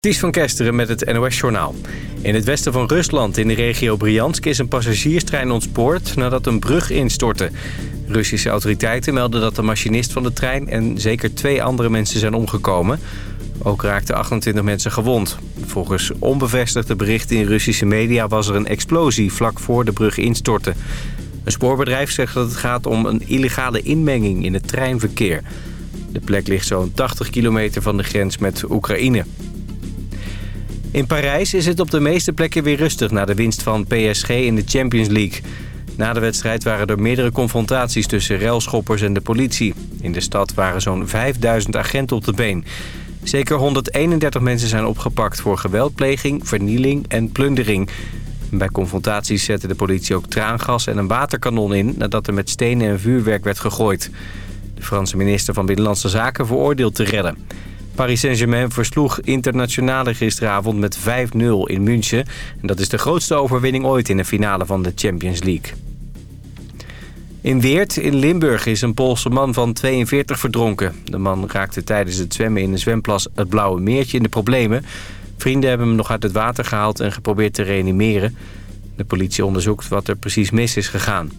Ties van Kesteren met het NOS-journaal. In het westen van Rusland, in de regio Bryansk... is een passagierstrein ontspoord nadat een brug instortte. Russische autoriteiten melden dat de machinist van de trein... en zeker twee andere mensen zijn omgekomen. Ook raakten 28 mensen gewond. Volgens onbevestigde berichten in Russische media... was er een explosie vlak voor de brug instortte. Een spoorbedrijf zegt dat het gaat om een illegale inmenging in het treinverkeer. De plek ligt zo'n 80 kilometer van de grens met Oekraïne. In Parijs is het op de meeste plekken weer rustig na de winst van PSG in de Champions League. Na de wedstrijd waren er meerdere confrontaties tussen railschoppers en de politie. In de stad waren zo'n 5000 agenten op de been. Zeker 131 mensen zijn opgepakt voor geweldpleging, vernieling en plundering. Bij confrontaties zette de politie ook traangas en een waterkanon in... nadat er met stenen en vuurwerk werd gegooid. De Franse minister van Binnenlandse Zaken veroordeelt te redden. Paris Saint-Germain versloeg internationale gisteravond met 5-0 in München. En dat is de grootste overwinning ooit in de finale van de Champions League. In Weert in Limburg is een Poolse man van 42 verdronken. De man raakte tijdens het zwemmen in de zwemplas het Blauwe Meertje in de problemen. Vrienden hebben hem nog uit het water gehaald en geprobeerd te reanimeren. De politie onderzoekt wat er precies mis is gegaan.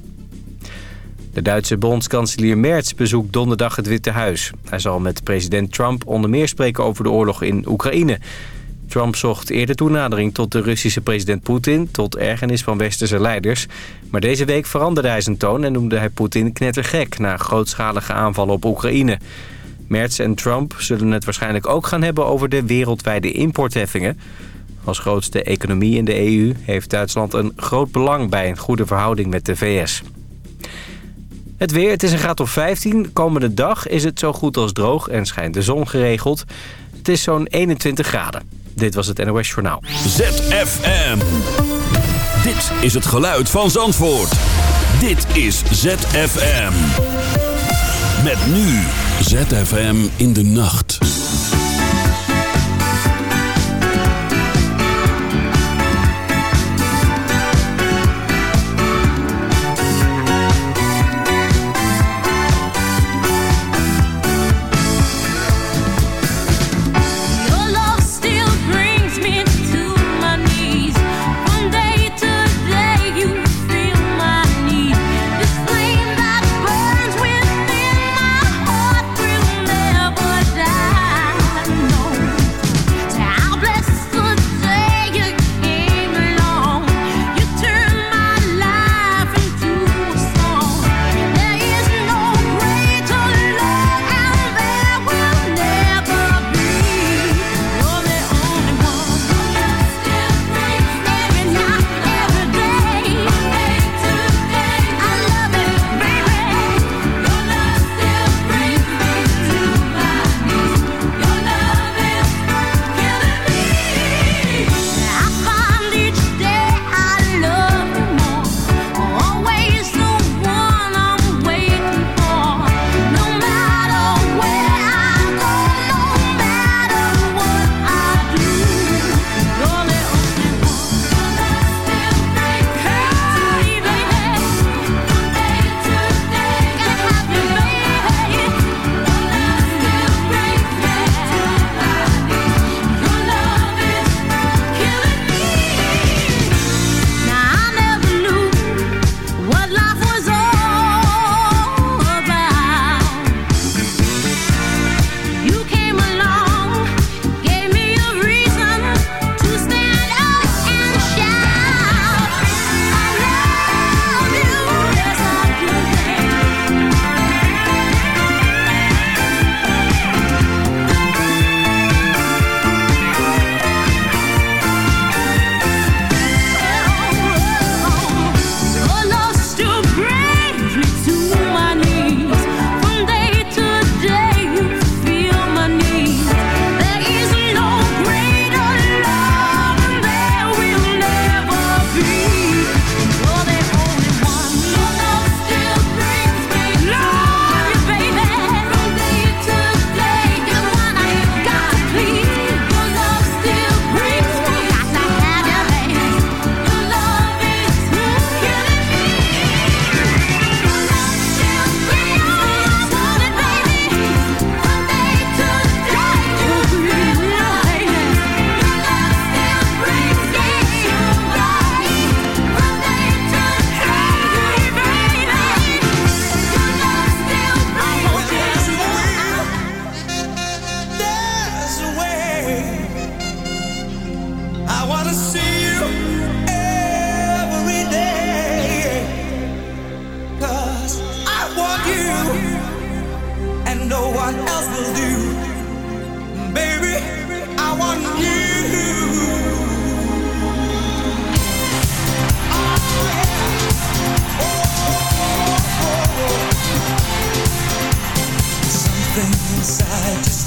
De Duitse bondskanselier Merz bezoekt donderdag het Witte Huis. Hij zal met president Trump onder meer spreken over de oorlog in Oekraïne. Trump zocht eerder toenadering tot de Russische president Poetin... tot ergernis van westerse leiders. Maar deze week veranderde hij zijn toon en noemde hij Poetin knettergek... na grootschalige aanvallen op Oekraïne. Merz en Trump zullen het waarschijnlijk ook gaan hebben over de wereldwijde importheffingen. Als grootste economie in de EU heeft Duitsland een groot belang bij een goede verhouding met de VS. Het weer, het is een graad of 15. Komende dag is het zo goed als droog en schijnt de zon geregeld. Het is zo'n 21 graden. Dit was het NOS Journaal. ZFM. Dit is het geluid van Zandvoort. Dit is ZFM. Met nu ZFM in de nacht.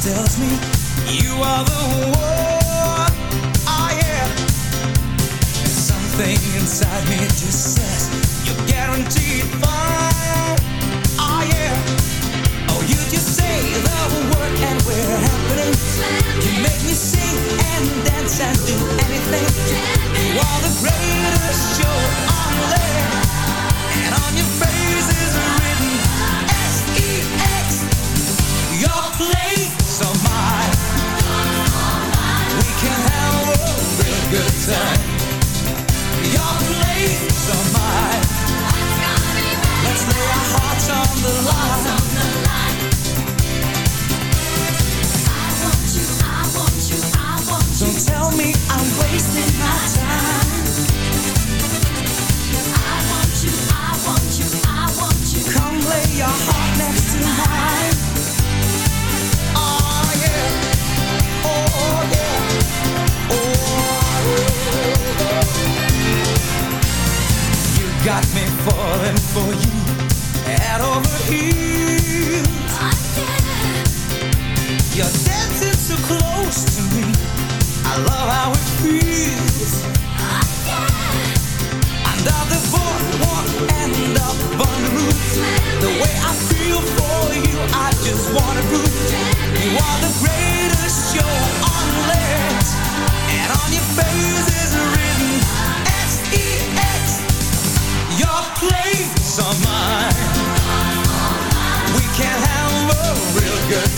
tells me you are the one. Ah yeah. Something inside me just says you're guaranteed fine. Ah yeah. Oh, you just say the word and we're happening. You make me sing and dance and do anything. You are the greatest show on land, and on your face is written S E X. Your place can have a real good time. Your place or mine. Let's lay our hearts on the line. I want you, I want you, I want you. Don't tell me I'm wasting my time. I want you, I want you, I want you. Come lay your heart next to mine. Oh yeah, oh yeah. got me falling for you. At over heels.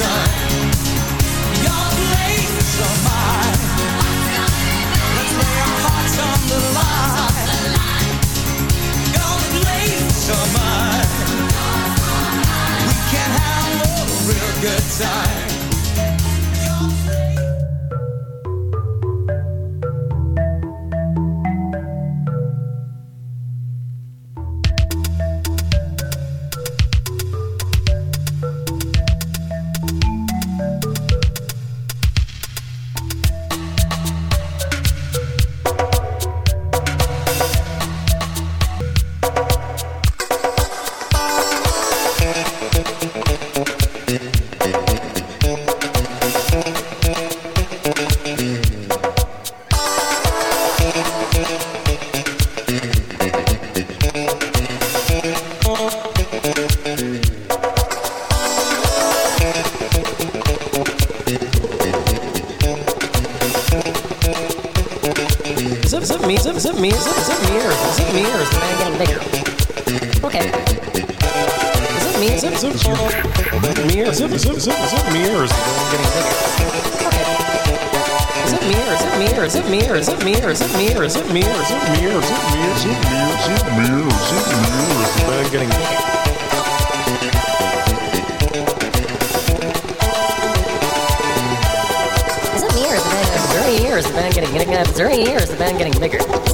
sun. it me? Is it, is it me or is it me or is the man getting bigger? Okay. Is it me? Is it, is it, is it me or is it, is it, is it, is it me or is the man getting bigger? Okay. Is it me or is it me or is it me or is it me or is it me or is it me or is it me or is it me or is it me or is it me or is it me or is the man getting bigger? Is the band getting, getting uh, 30 years, the band getting bigger.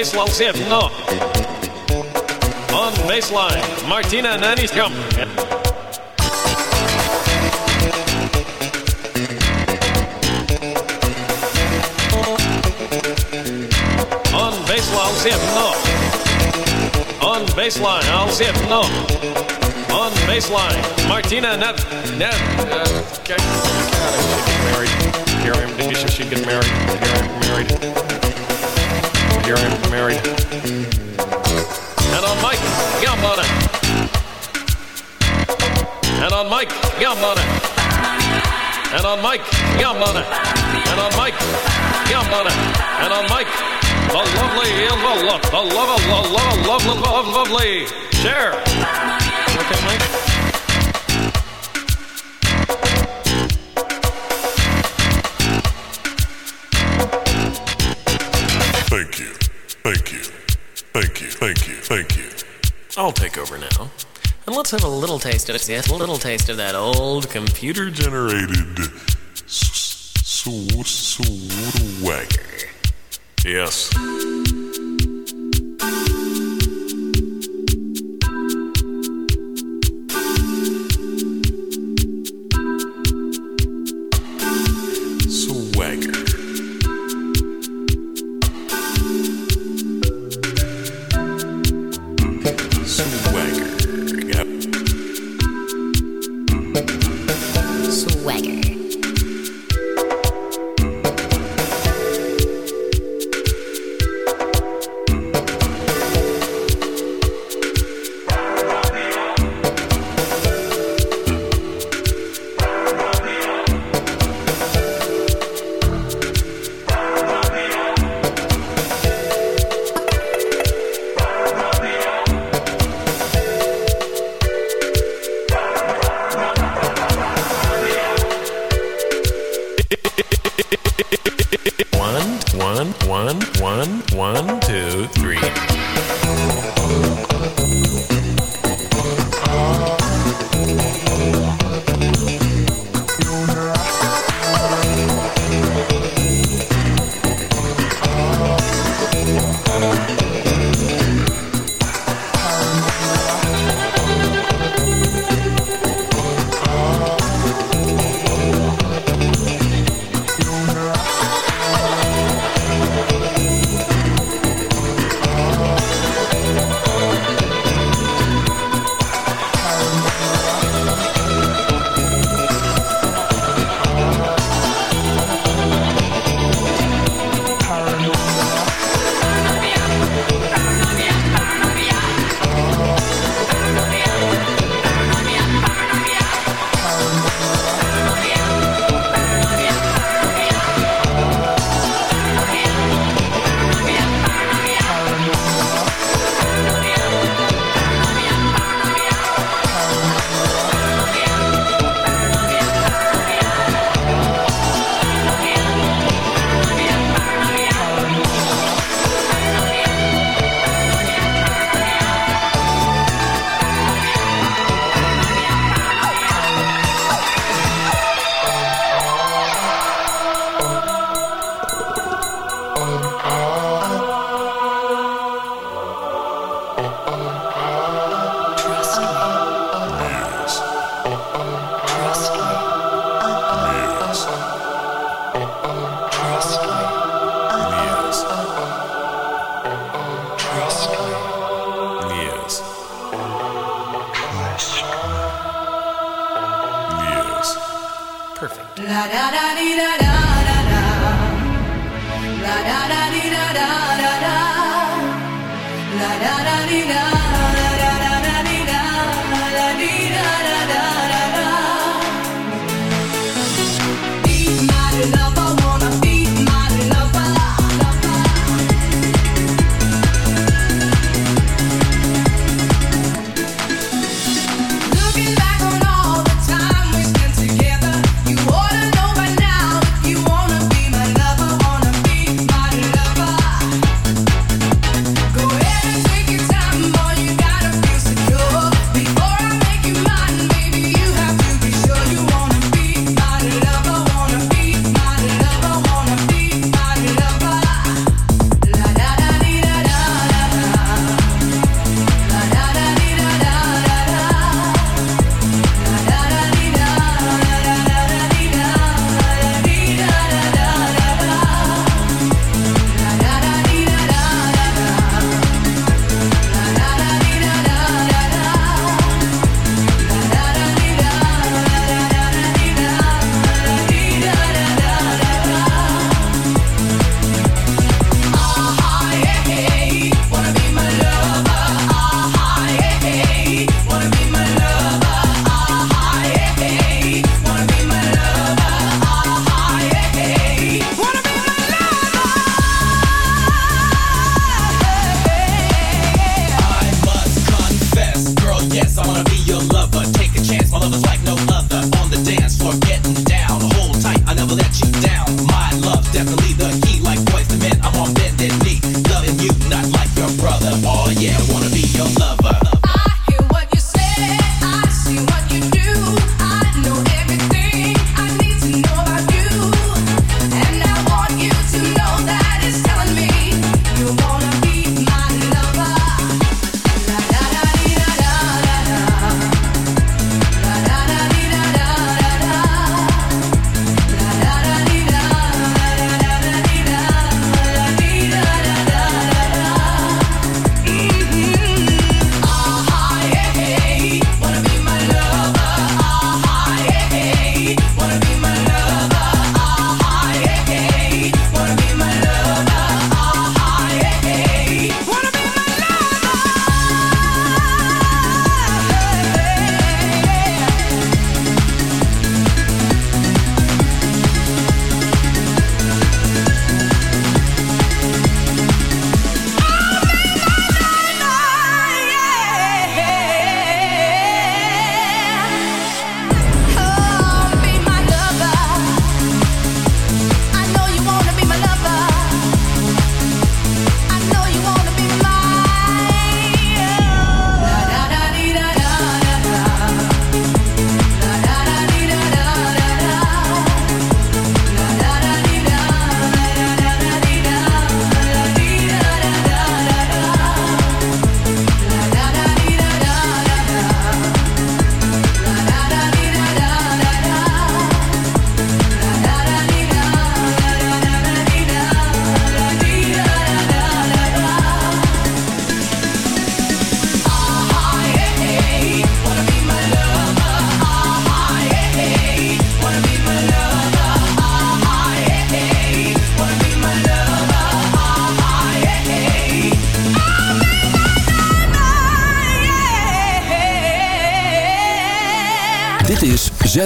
It, no. On baseline, Martina come. On baseline, no. On baseline, I'll it, no. On baseline, Martina Nev. Nev. Uh, okay. Married. Get married. Married. Am married. And on Mike Gambona. And on Mike Gambona. And on Mike Gambona. And on Mike Gambona. And on Mike, the lovely, the love, the love, the love, love, love, love, lovely. Share. Okay, Mike. I'll take over now. And let's have a little taste of it. Yes, a little taste of that old computer Generated swagger. Yes. Da da da da da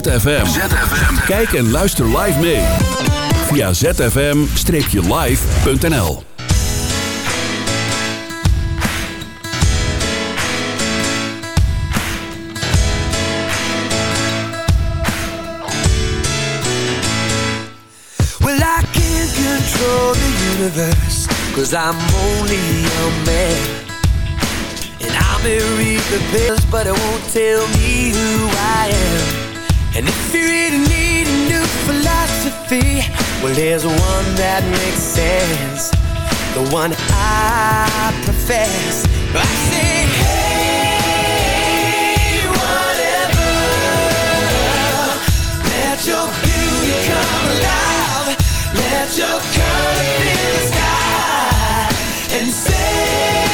ZFM. Kijk en luister live mee. Via zfm-live.nl Well, I can't control the universe Cause I'm only a man And I may read the bills But it won't tell me who I am And if you really need a new philosophy Well, there's one that makes sense. The one I profess. I say, hey, whatever Let your beauty come alive. Let your color in the sky And say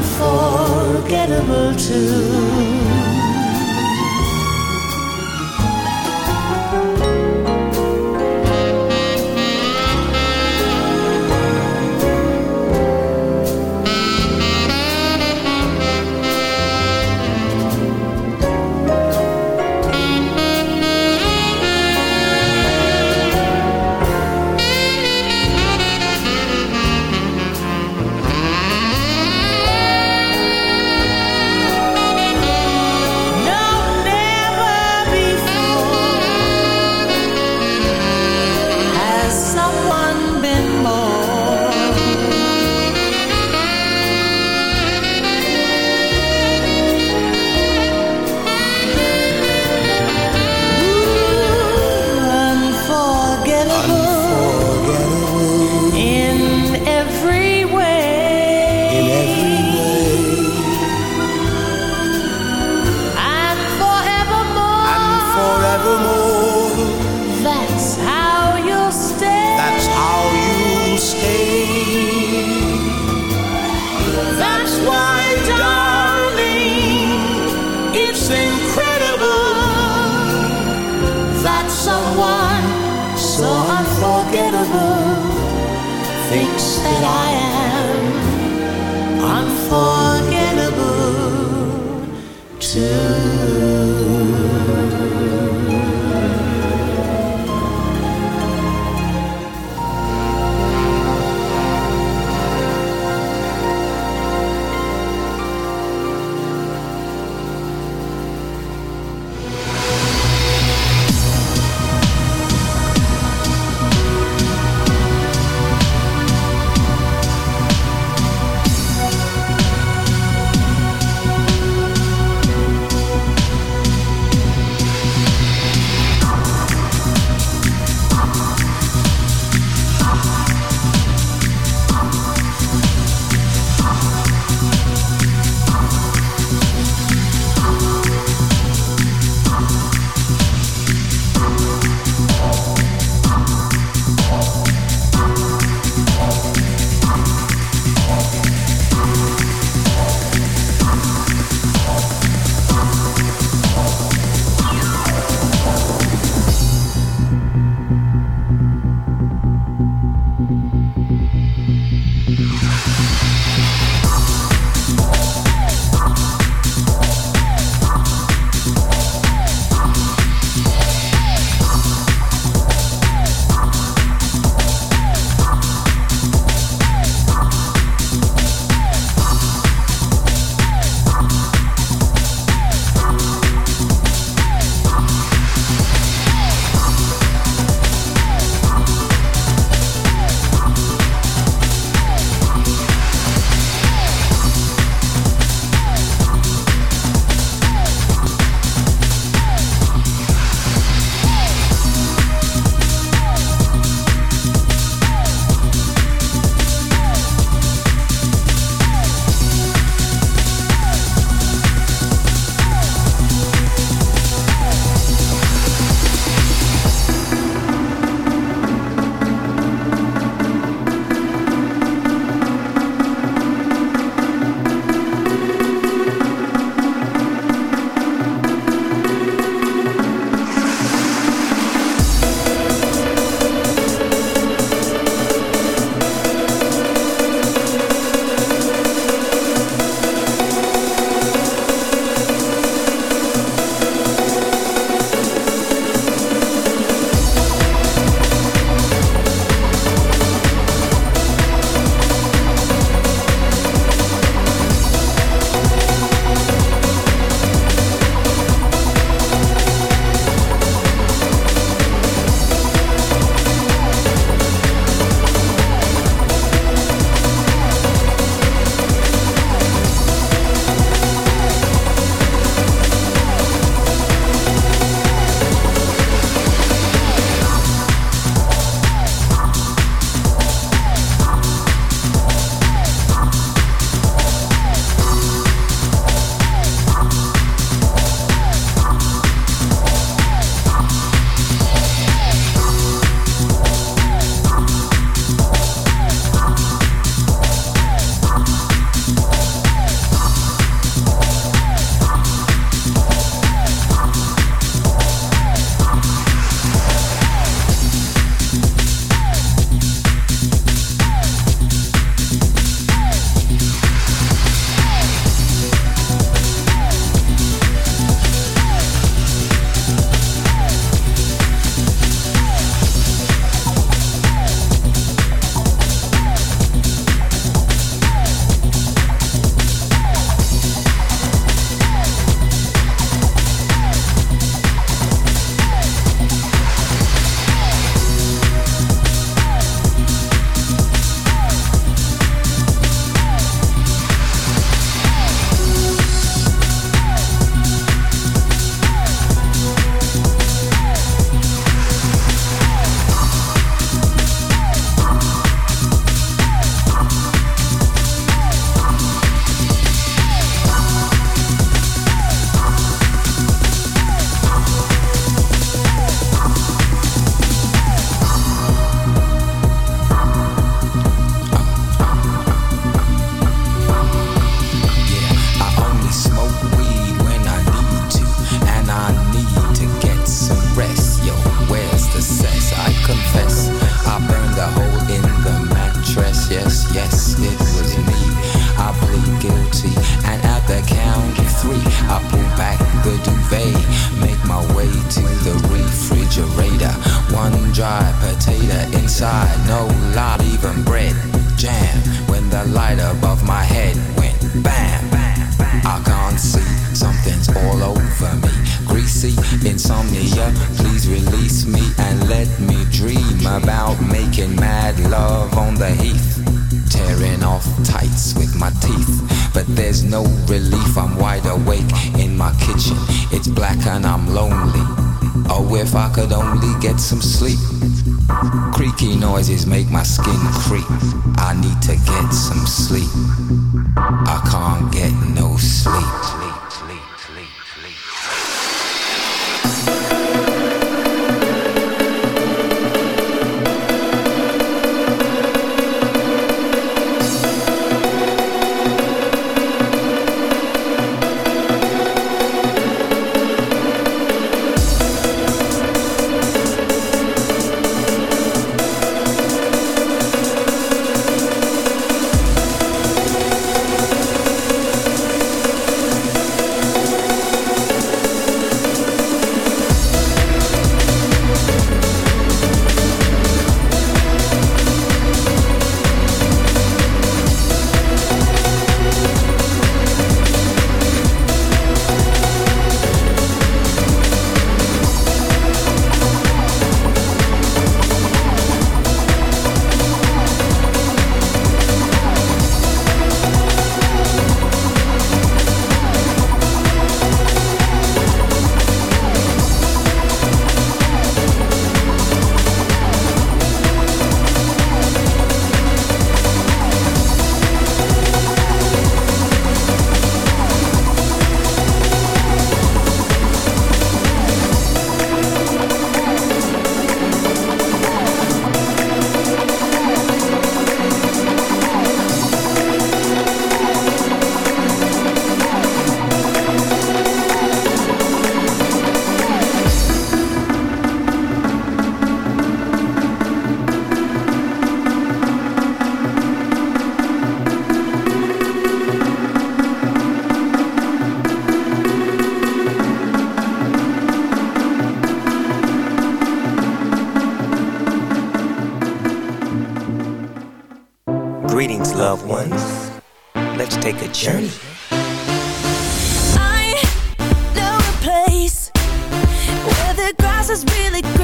Unforgettable too.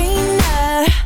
Really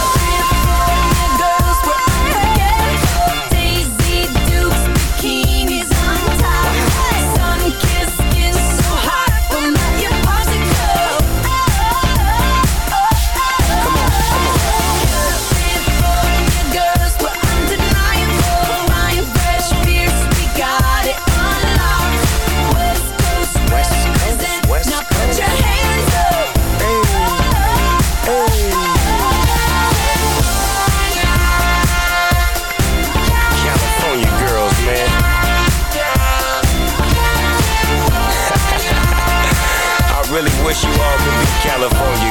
California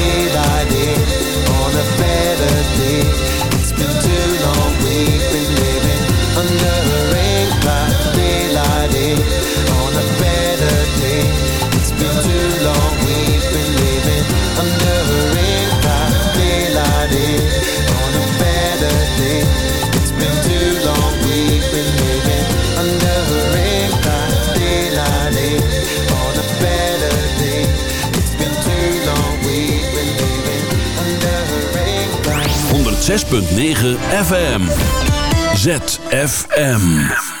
106.9 FM. ZFM.